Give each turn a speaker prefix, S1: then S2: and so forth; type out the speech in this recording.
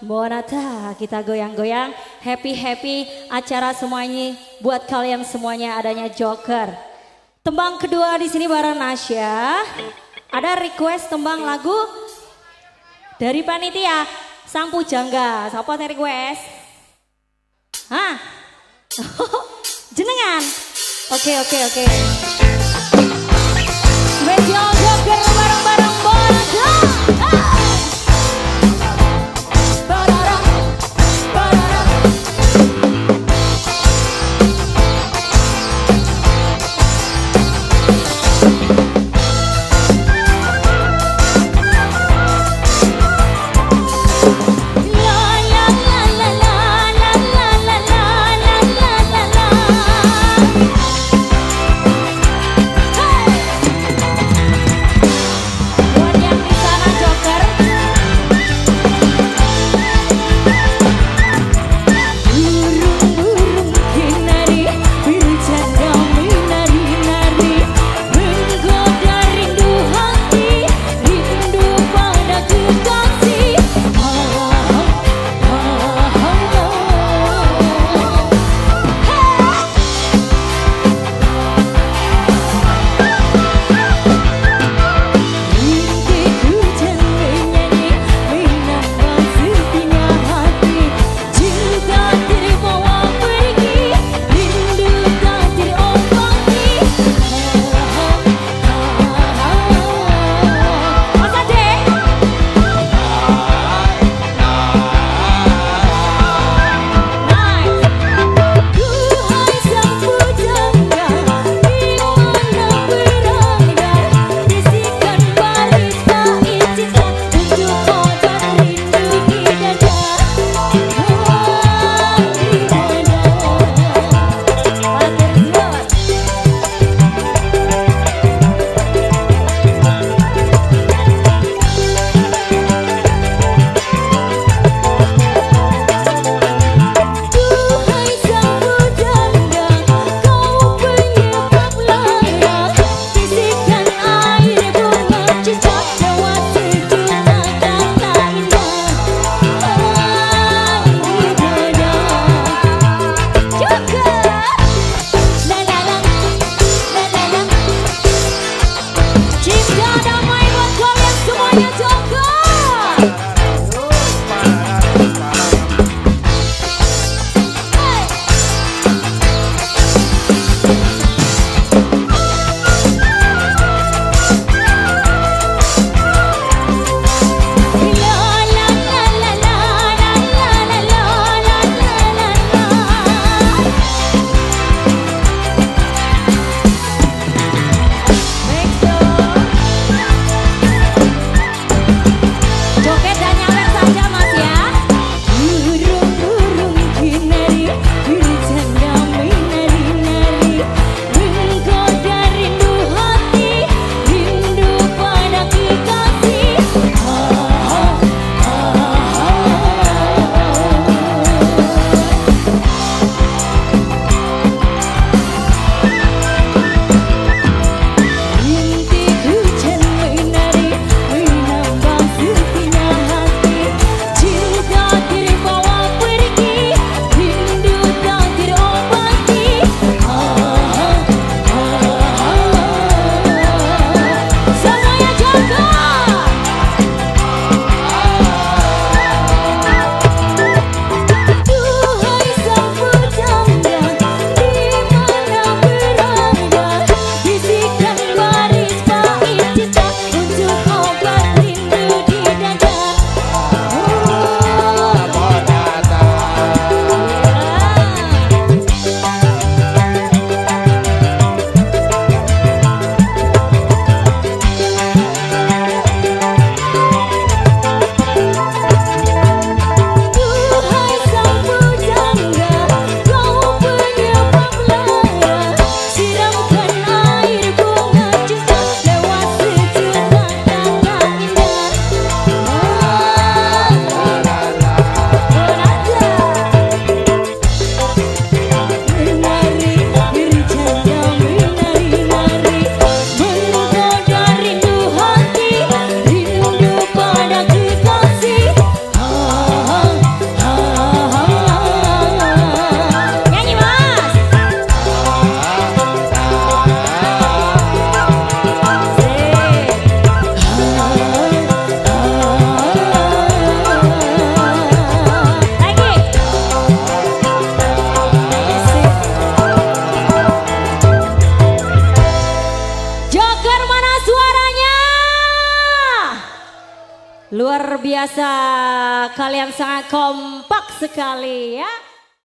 S1: Bonata kita goyang-goyang happy-happy acara semuanya buat kalian semuanya adanya Joker. Tembang kedua di sini bareng Nasya. Ada request tembang lagu dari panitia Sang Pujangga. Siapa yang request? Hah? Jenengan? Oke oke oke. Spesial Luar biasa, kalian sangat kompak sekali ya.